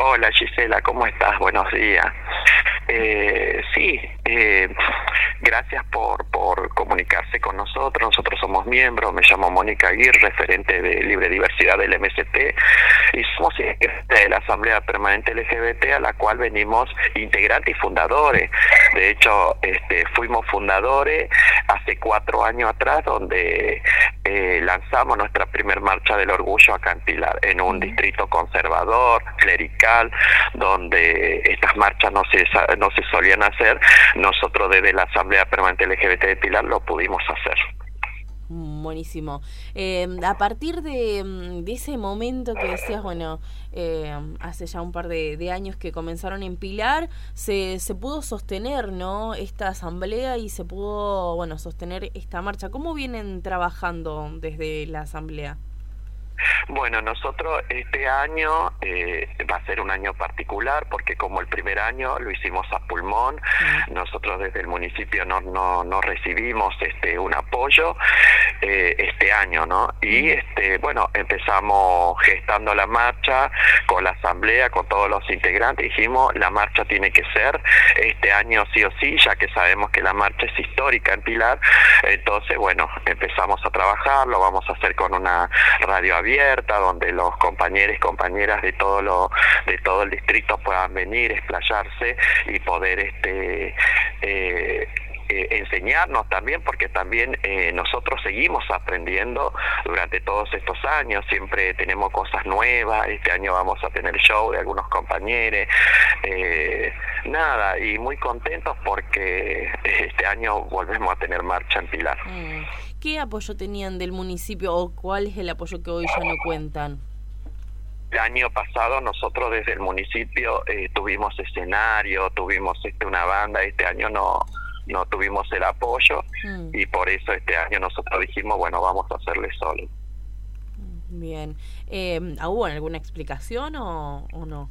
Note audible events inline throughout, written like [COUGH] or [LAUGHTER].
Hola Gisela, ¿cómo estás? Buenos días. Eh, sí, eh, gracias por, por comunicarse con nosotros. Nosotros somos miembros, me llamo Mónica Aguirre, referente de Libre Diversidad del MST, y somos de la Asamblea Permanente LGBT, a la cual venimos integrantes y fundadores. De hecho, este, fuimos fundadores hace cuatro años atrás, donde eh, lanzamos nuestra primer marcha del orgullo a Cantilar, en un distrito conservador, clerical, donde estas marchas no se no se solían hacer, nosotros desde la Asamblea Permanente LGBT de Pilar lo pudimos hacer. Buenísimo. Eh, a partir mm, de, ese momento que decías, bueno, eh, hace ya un par de, años que comenzaron en Pilar, se, se pudo sostener, ¿no? Esta asamblea y se pudo, bueno, sostener esta marcha. ¿Cómo vienen trabajando desde la asamblea? Bueno, nosotros este año eh, va a ser un año particular porque como el primer año lo hicimos a pulmón, nosotros desde el municipio no, no, no recibimos este un apoyo eh, este año, ¿no? Y este bueno, empezamos gestando la marcha con la asamblea, con todos los integrantes, dijimos la marcha tiene que ser este año sí o sí, ya que sabemos que la marcha es histórica en Pilar, entonces bueno, empezamos a trabajar, lo vamos a hacer con una radio abierta donde los compañeros y compañeras de todo lo de todo el distrito puedan venir, explayarse y poder este eh, eh, enseñarnos también, porque también eh, nosotros seguimos aprendiendo durante todos estos años, siempre tenemos cosas nuevas, este año vamos a tener show de algunos compañeros, nada, y muy contentos porque este año volvemos a tener marcha en Pilar. Mm. ¿Qué apoyo tenían del municipio o cuál es el apoyo que hoy ya no cuentan? El año pasado nosotros desde el municipio eh, tuvimos escenario, tuvimos este, una banda, este año no no tuvimos el apoyo mm. y por eso este año nosotros dijimos, bueno, vamos a hacerle solo. Bien. Eh, ¿Hubo alguna explicación o, o no?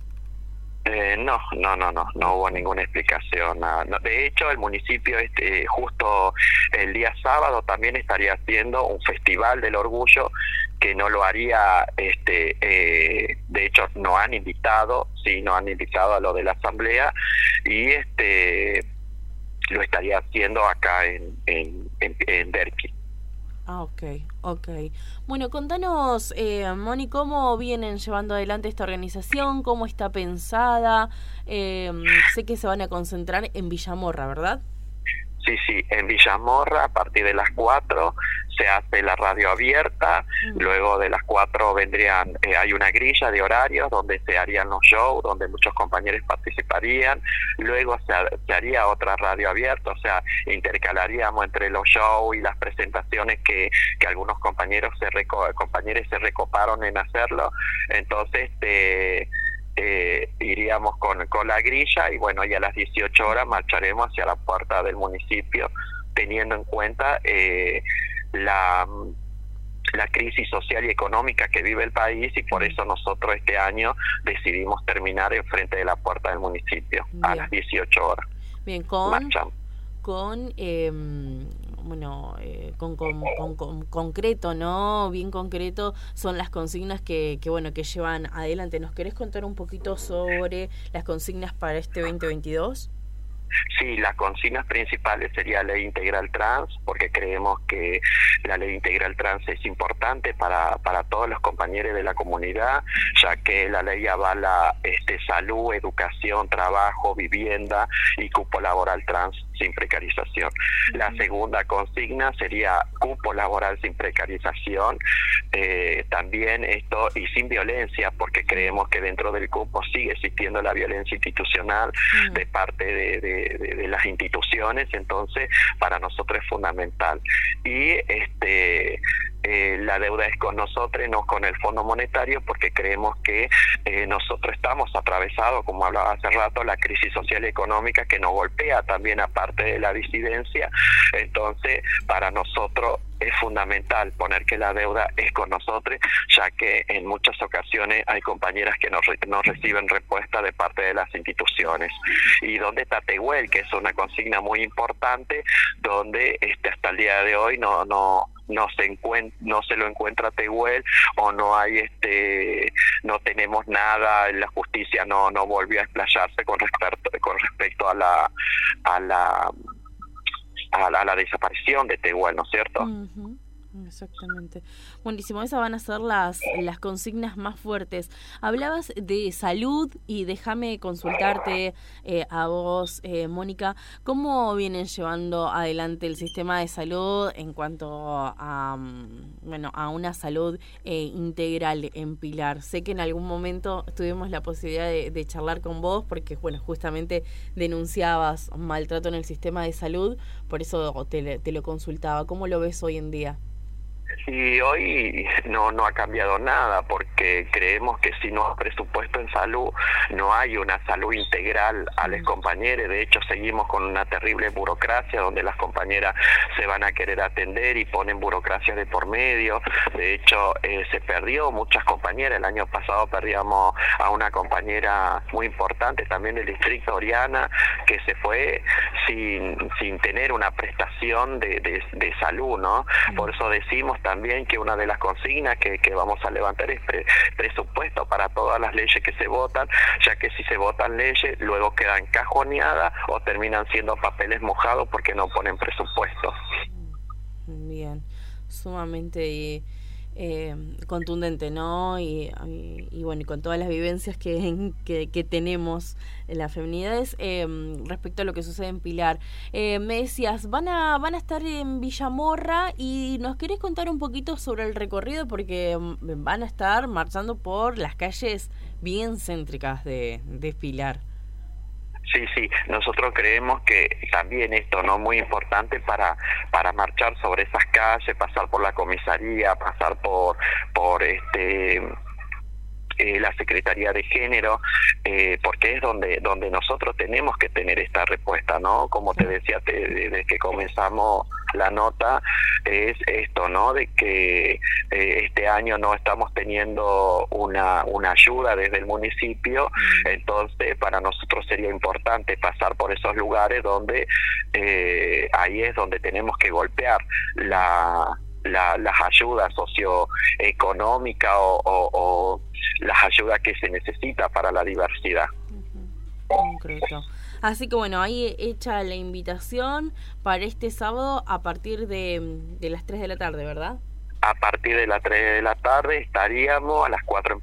Eh, no, no, no, no, no hubo ninguna explicación. De hecho, el municipio este, justo el día sábado también estaría haciendo un festival del orgullo que no lo haría, este, eh, de hecho, no han invitado, sí, no han invitado a lo de la asamblea y este lo estaría haciendo acá en, en, en, en Ah, ok, ok. Bueno, contanos, eh, Moni, cómo vienen llevando adelante esta organización, cómo está pensada. Eh, sé que se van a concentrar en Villamorra, ¿verdad? Sí, sí, en Villamorra a partir de las 4 se hace la radio abierta, mm. luego de las 4 vendrían, eh, hay una grilla de horarios donde se harían los shows, donde muchos compañeros participarían, luego se, haría otra radio abierta, o sea, intercalaríamos entre los shows y las presentaciones que, que algunos compañeros se, compañeros se recoparon en hacerlo, entonces... este eh, iríamos con, con la grilla y bueno, ya a las 18 horas marcharemos hacia la puerta del municipio, teniendo en cuenta eh, la, la crisis social y económica que vive el país y por eso nosotros este año decidimos terminar enfrente de la puerta del municipio a las 18 horas. Bien, con, con eh, bueno, eh, con, con, con, concreto, ¿no? Bien concreto son las consignas que, que, bueno, que llevan adelante. ¿Nos querés contar un poquito sobre las consignas para este 2022? Sí, las consignas principales sería ley integral trans, porque creemos que la ley integral trans es importante para, para todos los compañeros de la comunidad, ya que la ley avala este, salud, educación, trabajo, vivienda y cupo laboral trans sin precarización. La segunda consigna sería cupo laboral sin precarización, eh, también esto y sin violencia, porque creemos que dentro del cupo sigue existiendo la violencia institucional de parte de de, las instituciones, entonces para nosotros es fundamental. Y este eh, la deuda es con nosotros, no con el Fondo Monetario, porque creemos que eh, nosotros estamos atravesados, como hablaba hace rato, la crisis social y económica que nos golpea también aparte de la disidencia. Entonces, para nosotros es fundamental poner que la deuda es con nosotros, ya que en muchas ocasiones hay compañeras que no, no reciben respuesta de parte de las instituciones. Y donde está Tehuel, que es una consigna muy importante, donde este, hasta el día de hoy no, no, no se encuentra, no se lo encuentra Tehuel o no hay este no tenemos nada la justicia no no volvió a explayarse con respecto con respecto a la a la a la, desaparición de Tehuel, ¿no es cierto? Exactamente. Buenísimo, esas van a ser las, las consignas más fuertes. Hablabas de salud y déjame consultarte eh, a vos, eh, Mónica, ¿cómo vienen llevando adelante el sistema de salud en cuanto a, mm, bueno, a una salud eh, integral en Pilar? Sé que en algún momento tuvimos la posibilidad de, charlar con vos porque, bueno, justamente denunciabas maltrato en el sistema de salud, por eso te, te lo consultaba. ¿Cómo lo ves hoy en día? Y hoy no, no ha cambiado nada porque creemos que si no hay presupuesto en salud, no hay una salud integral a los compañeros. De hecho, seguimos con una terrible burocracia donde las compañeras se van a querer atender y ponen burocracia de por medio. De hecho, eh, se perdió muchas compañeras. El año pasado perdíamos a una compañera muy importante también del distrito Oriana que se fue sin, sin tener una prestación de, de, de salud, ¿no? Por eso decimos también que una de las consignas que, vamos a levantar es presupuesto para todas las leyes que se votan, ya que si se votan leyes, luego quedan cajoneadas o terminan siendo papeles mojados porque no ponen presupuesto. Bien, sumamente eh, contundente, ¿no? Y, bueno, y con todas las vivencias que, [LAUGHS] que, tenemos en las feminidades eh, respecto a lo que sucede en Pilar. Eh, me decías, van a, van a estar en Villamorra y nos querés contar un poquito sobre el recorrido porque mm, van a estar marchando por las calles bien céntricas de, de Pilar. Sí, sí, nosotros creemos que también esto no muy importante para para marchar sobre esas calles, pasar por la comisaría, pasar por por este eh, la Secretaría de Género, eh, porque es donde, donde nosotros tenemos que tener esta respuesta, ¿no? Como te decía desde que comenzamos la nota, es esto, ¿no? De que eh, este año no estamos teniendo una, una ayuda desde el municipio, mm. entonces para nosotros sería importante pasar por esos lugares donde ahí es donde tenemos que golpear la las ayudas socioeconómicas o, o, las ayudas que se necesita para la diversidad. Concreto. Así que bueno, ahí hecha la invitación para este sábado a partir de, las 3 de la tarde, ¿verdad? A partir de las 3 de la tarde estaríamos, a las 4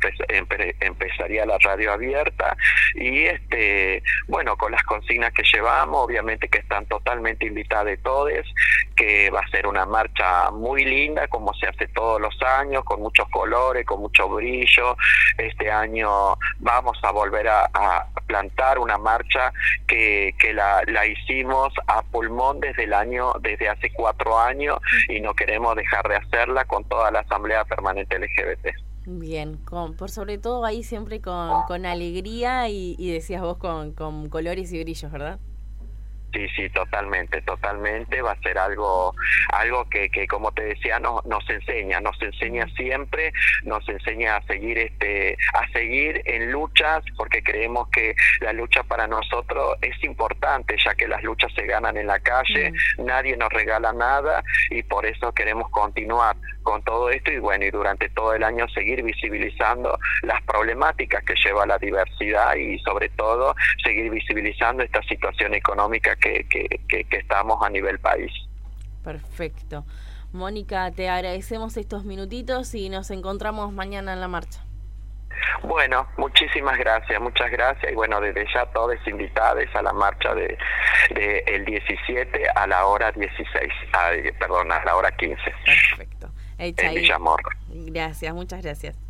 empezaría la radio abierta y este bueno, con las consignas que llevamos, obviamente que están totalmente invitadas de todos, que va a ser una marcha muy linda como se hace todos los años, con muchos colores, con mucho brillo. Este año vamos a volver a, plantar una marcha que, que la, la hicimos a pulmón desde el año, desde hace cuatro años y no queremos dejar de hacerla con toda la Asamblea Permanente LGBT. Bien, con, por sobre todo ahí siempre con, con alegría y, y decías vos con, con colores y brillos, ¿verdad? Sí, sí, totalmente, totalmente. Va a ser algo, algo que, que como te decía, no, nos enseña, nos enseña siempre, nos enseña a seguir, este, a seguir en luchas, porque creemos que la lucha para nosotros es importante, ya que las luchas se ganan en la calle, mm. nadie nos regala nada y por eso queremos continuar con todo esto y bueno, y durante todo el año seguir visibilizando las problemáticas que lleva la diversidad y sobre todo seguir visibilizando esta situación económica que, que, que, estamos a nivel país. Perfecto. Mónica, te agradecemos estos minutitos y nos encontramos mañana en la marcha. Bueno, muchísimas gracias, muchas gracias y bueno, desde ya todos invitados a la marcha de, de, el 17 a la hora 16, perdón, a la hora 15. Perfecto. en Villamor. Gracias, muchas gracias.